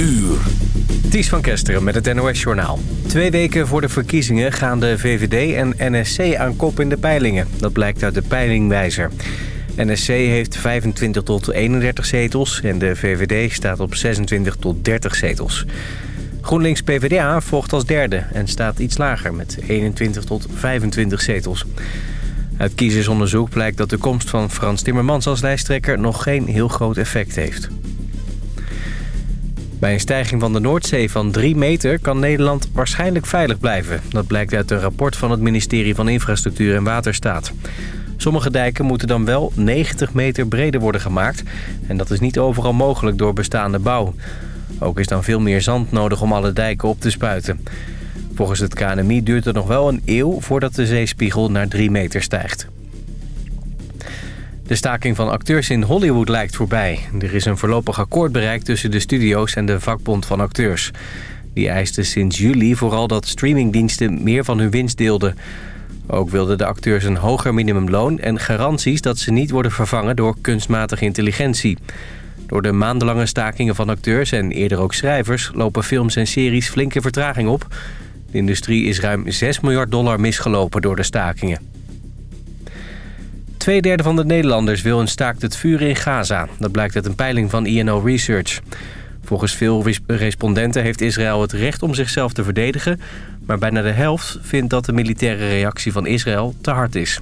uur. Ties van Kesteren met het NOS-journaal. Twee weken voor de verkiezingen gaan de VVD en NSC aan kop in de peilingen. Dat blijkt uit de peilingwijzer. NSC heeft 25 tot 31 zetels en de VVD staat op 26 tot 30 zetels. GroenLinks-PVDA volgt als derde en staat iets lager met 21 tot 25 zetels. Uit kiezersonderzoek blijkt dat de komst van Frans Timmermans als lijsttrekker nog geen heel groot effect heeft. Bij een stijging van de Noordzee van 3 meter kan Nederland waarschijnlijk veilig blijven. Dat blijkt uit een rapport van het ministerie van Infrastructuur en Waterstaat. Sommige dijken moeten dan wel 90 meter breder worden gemaakt. En dat is niet overal mogelijk door bestaande bouw. Ook is dan veel meer zand nodig om alle dijken op te spuiten. Volgens het KNMI duurt het nog wel een eeuw voordat de zeespiegel naar 3 meter stijgt. De staking van acteurs in Hollywood lijkt voorbij. Er is een voorlopig akkoord bereikt tussen de studio's en de vakbond van acteurs. Die eisten sinds juli vooral dat streamingdiensten meer van hun winst deelden. Ook wilden de acteurs een hoger minimumloon en garanties dat ze niet worden vervangen door kunstmatige intelligentie. Door de maandenlange stakingen van acteurs en eerder ook schrijvers lopen films en series flinke vertraging op. De industrie is ruim 6 miljard dollar misgelopen door de stakingen. Tweederde van de Nederlanders wil een staakt het vuur in Gaza. Dat blijkt uit een peiling van INO Research. Volgens veel respondenten heeft Israël het recht om zichzelf te verdedigen... maar bijna de helft vindt dat de militaire reactie van Israël te hard is.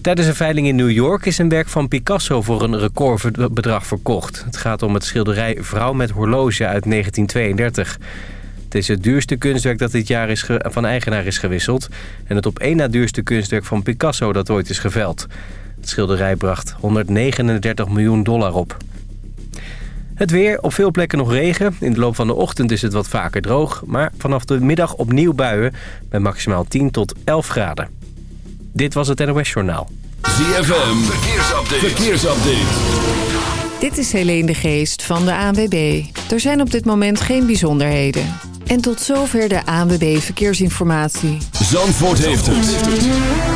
Tijdens een veiling in New York is een werk van Picasso voor een recordbedrag verkocht. Het gaat om het schilderij Vrouw met horloge uit 1932. Het is het duurste kunstwerk dat dit jaar is van eigenaar is gewisseld... en het op één na duurste kunstwerk van Picasso dat ooit is geveld. Het schilderij bracht 139 miljoen dollar op. Het weer, op veel plekken nog regen. In de loop van de ochtend is het wat vaker droog... maar vanaf de middag opnieuw buien met maximaal 10 tot 11 graden. Dit was het NOS Journaal. ZFM, verkeersupdate. verkeersupdate. Dit is Helene de Geest van de ANWB. Er zijn op dit moment geen bijzonderheden. En tot zover de ANWB Verkeersinformatie. Zandvoort heeft het.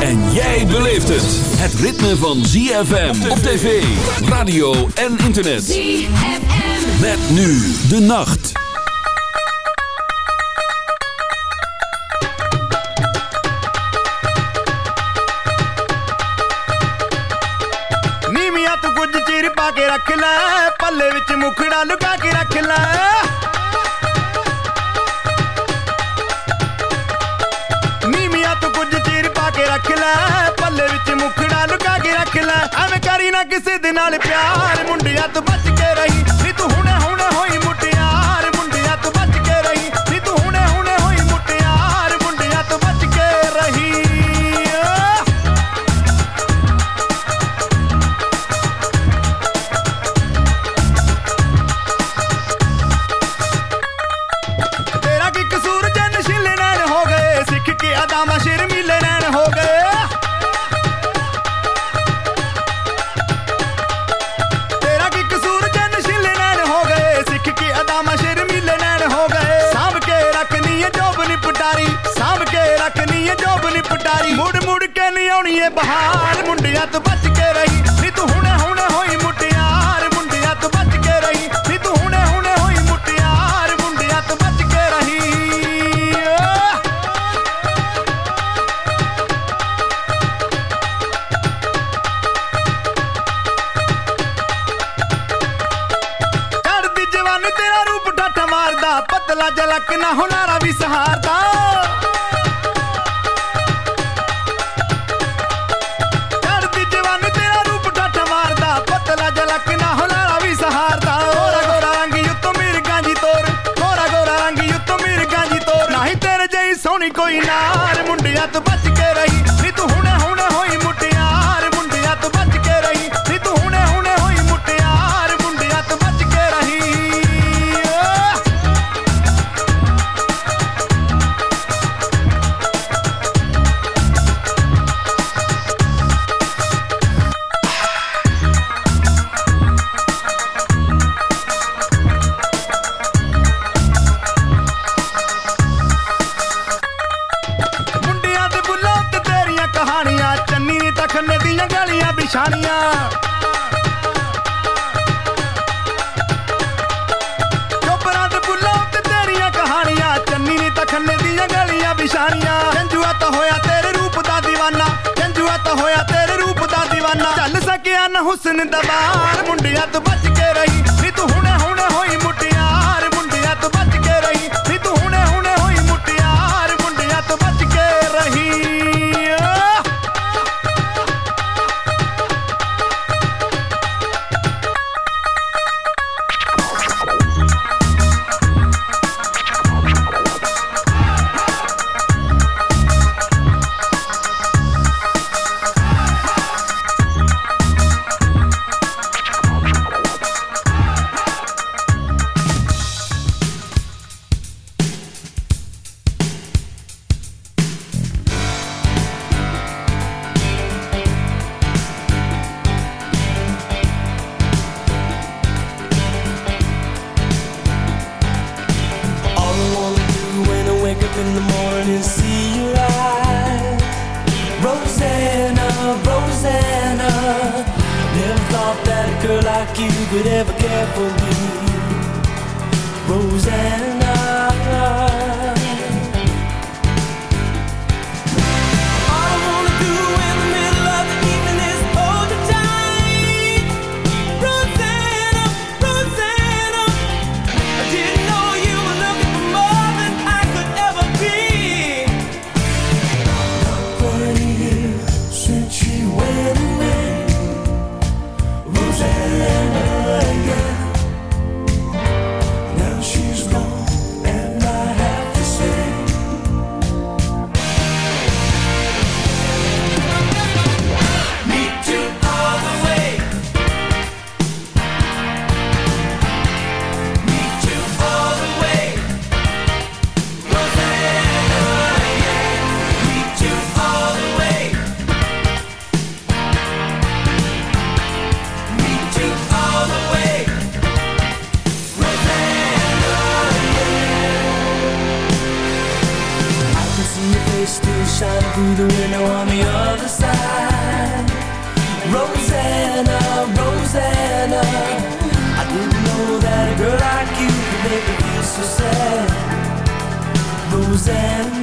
En jij beleeft het. Het ritme van ZFM op tv, radio en internet. ZFM. Met nu de nacht. ਨੀਵੀਆਂ ਤੂੰ ਕੁਝ ਚਿਰ ਪਾ ਕੇ ਰੱਖ ਲੈ ਪੱਲੇ ਵਿੱਚ ਮੁਖੜਾ ਲੁਕਾ ਕੇ ਰੱਖ ਲੈ ਪੱਲੇ ਵਿੱਚ ਮੁਖੜਾ ਲੁਕਾ ਕੇ ਰੱਖ ਲੈ ਐਵੇਂ ਕਰੀ ਨਾ ਕਿਸੇ ਦੇ ਨਾਲ ਪਿਆਰ ਮੁੰਡਿਆਂ ਤੋਂ ਬਚ ਕੇ ਬਹਾਰ ਮੁੰਡਿਆਂ ਤੋਂ ਬਚ ਕੇ ਰਹੀ Rosanna.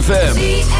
ZFM.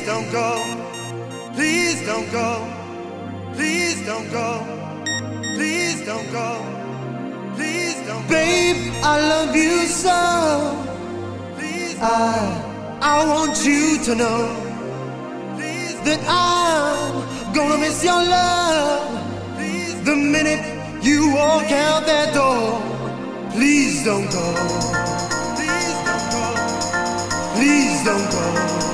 Please don't go. Please don't go. Please don't go. Please don't go. Please don't go. Please. Babe, I love you so. Please I I want you to know that I'm gonna miss your love the minute you walk out that door. Please don't go. Please don't go. Please don't go.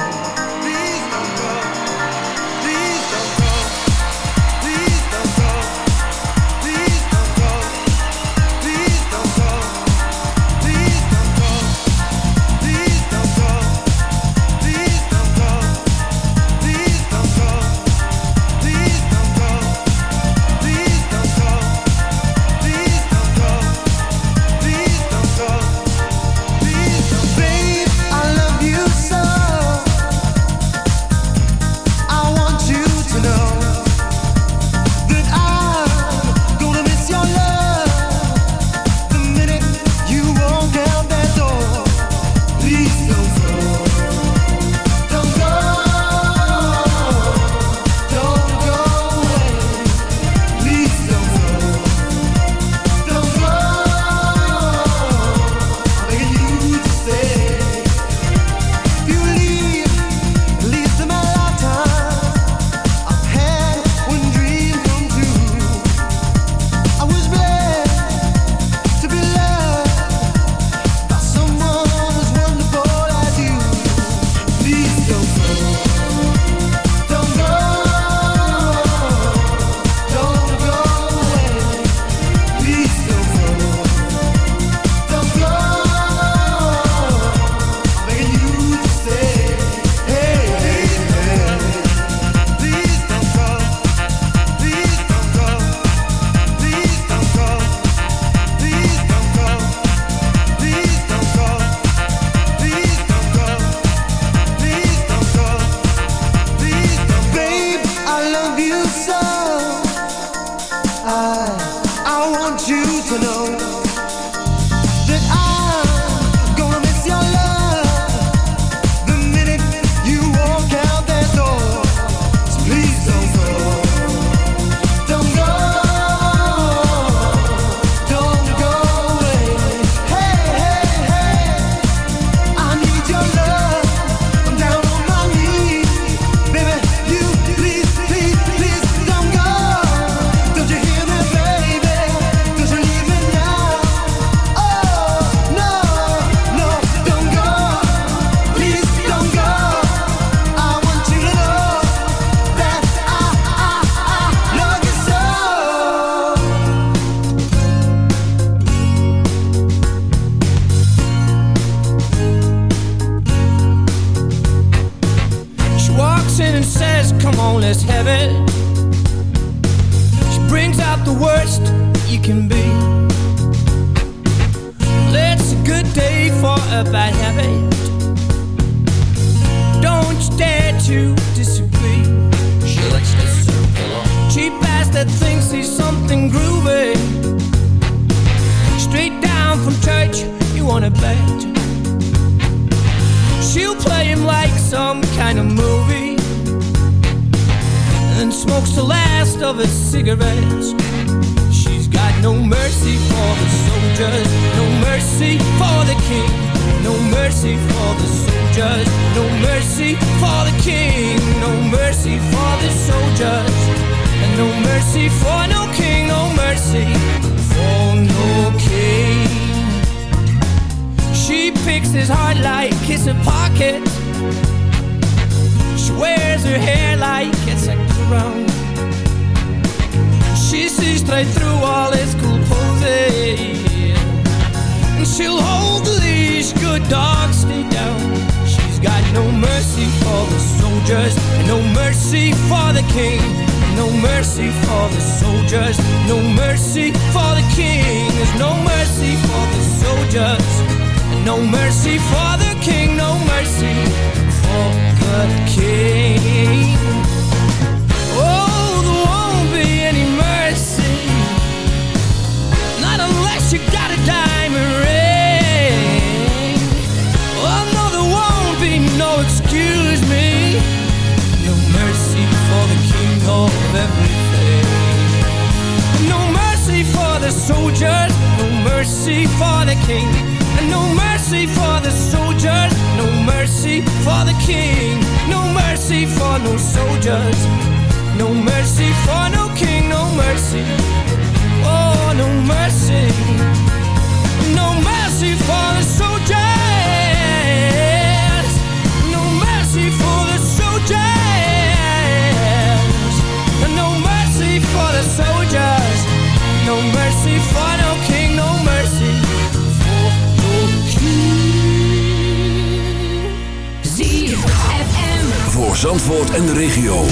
Regio.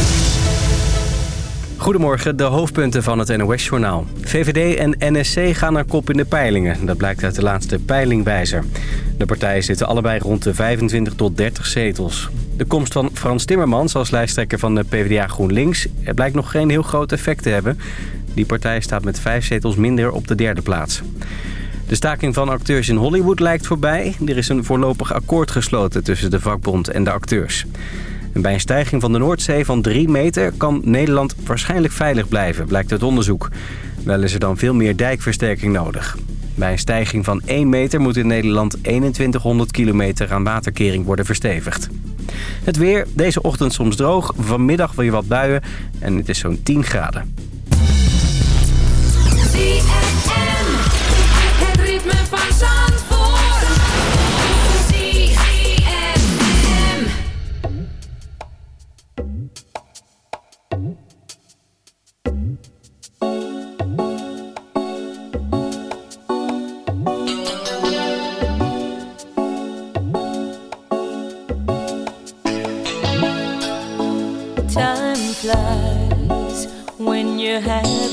Goedemorgen, de hoofdpunten van het NOS-journaal. VVD en NSC gaan naar kop in de peilingen. Dat blijkt uit de laatste peilingwijzer. De partijen zitten allebei rond de 25 tot 30 zetels. De komst van Frans Timmermans als lijsttrekker van de PvdA GroenLinks... blijkt nog geen heel groot effect te hebben. Die partij staat met vijf zetels minder op de derde plaats. De staking van acteurs in Hollywood lijkt voorbij. Er is een voorlopig akkoord gesloten tussen de vakbond en de acteurs. En bij een stijging van de Noordzee van 3 meter kan Nederland waarschijnlijk veilig blijven, blijkt uit onderzoek. Wel is er dan veel meer dijkversterking nodig. Bij een stijging van 1 meter moet in Nederland 2100 kilometer aan waterkering worden verstevigd. Het weer, deze ochtend soms droog, vanmiddag weer wat buien en het is zo'n 10 graden.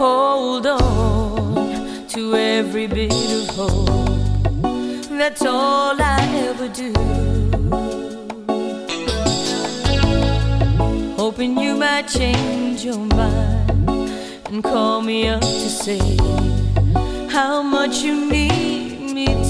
Hold on to every bit of hope. That's all I ever do. Hoping you might change your mind and call me up to say how much you need me to.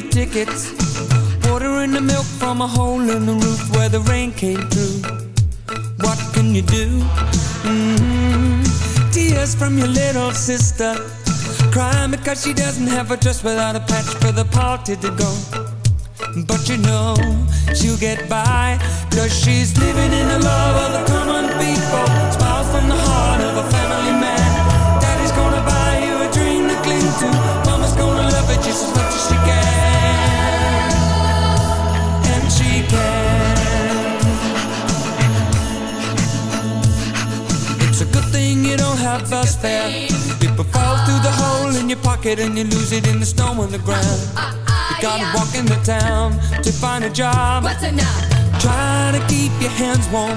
Food tickets. Watering the milk from a hole in the roof where the rain came through. What can you do? hmm Tears from your little sister. Crying because she doesn't have a dress without a patch for the party to go. But you know she'll get by Cause she's living in the love of the common people Smiles from the heart of a family man Daddy's gonna buy you a dream to cling to Mama's gonna love it just as much as she can And you lose it in the snow on the ground. You gotta walk into town to find a job. What's enough? Try to keep your hands warm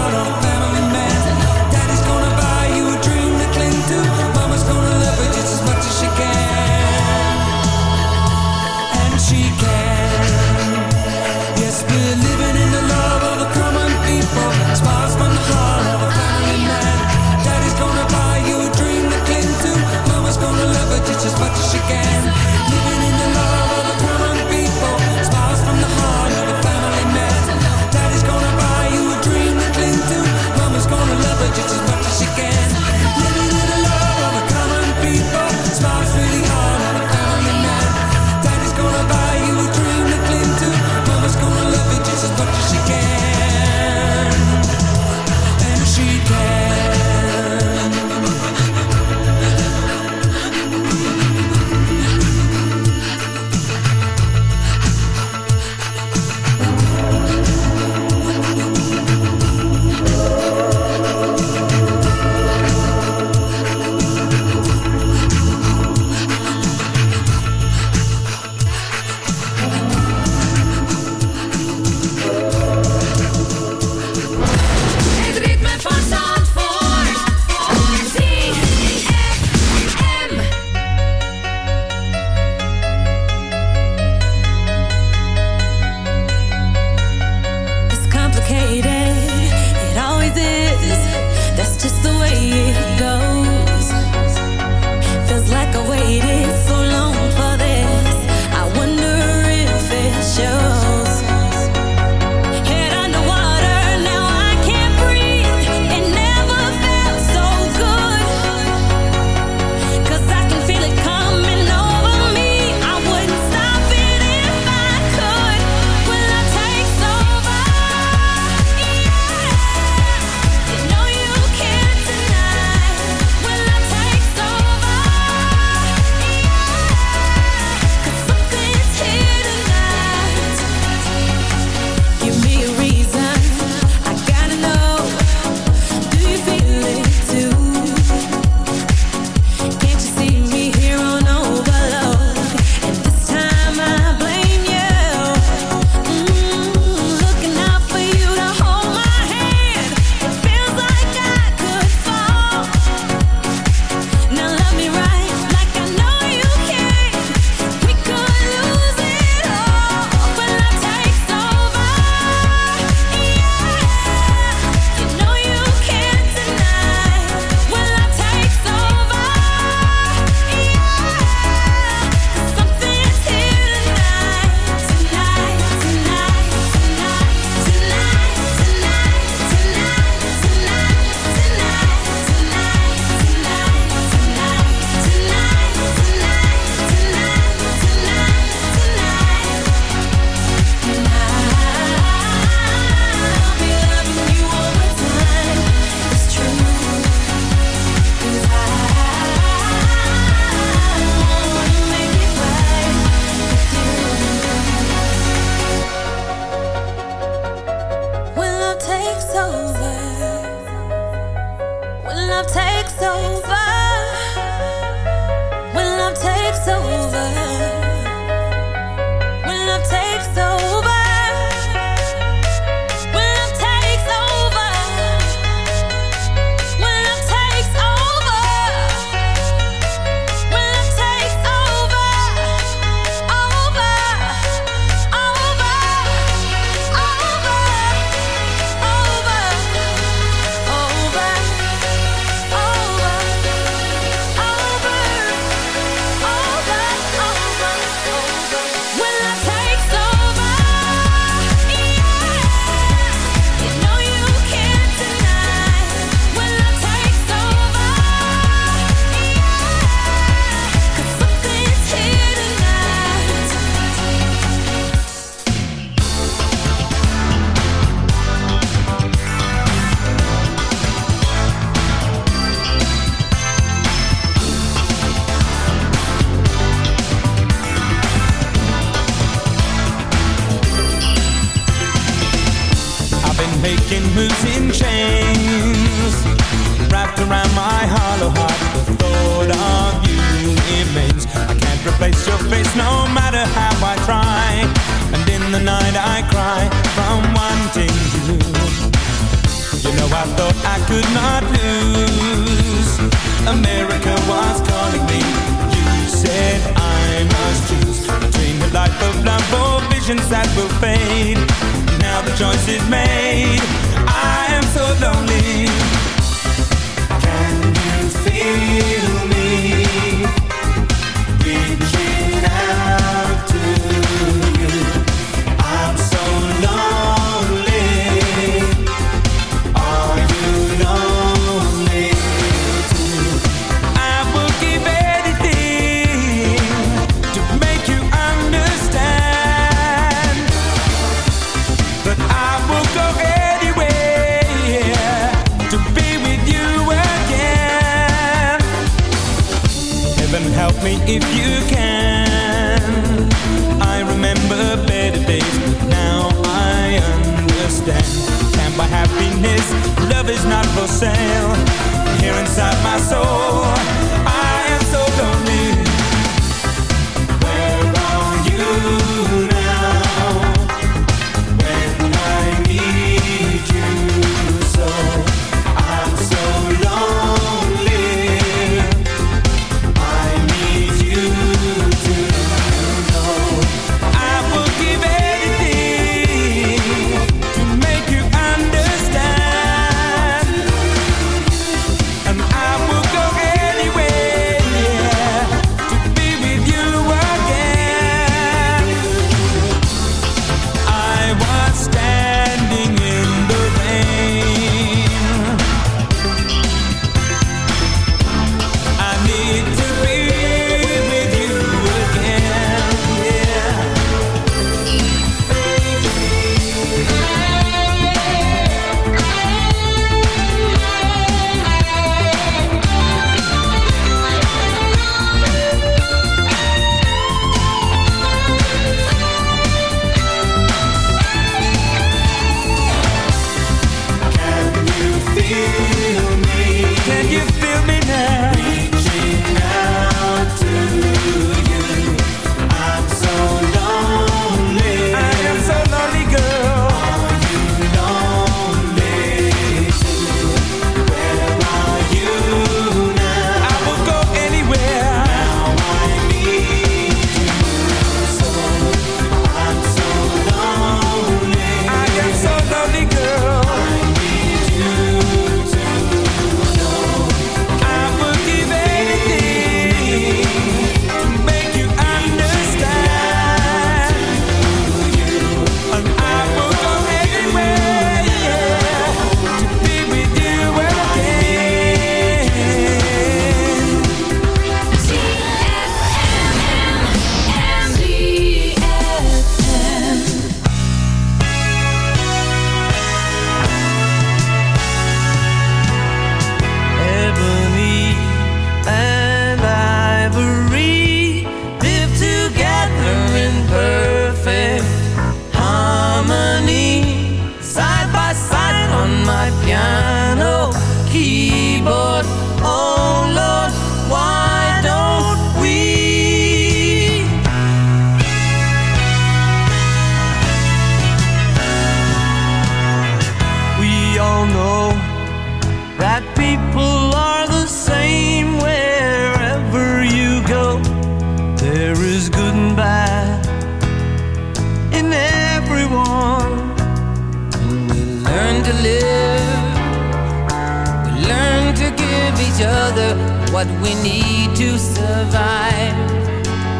other what we need to survive.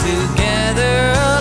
Together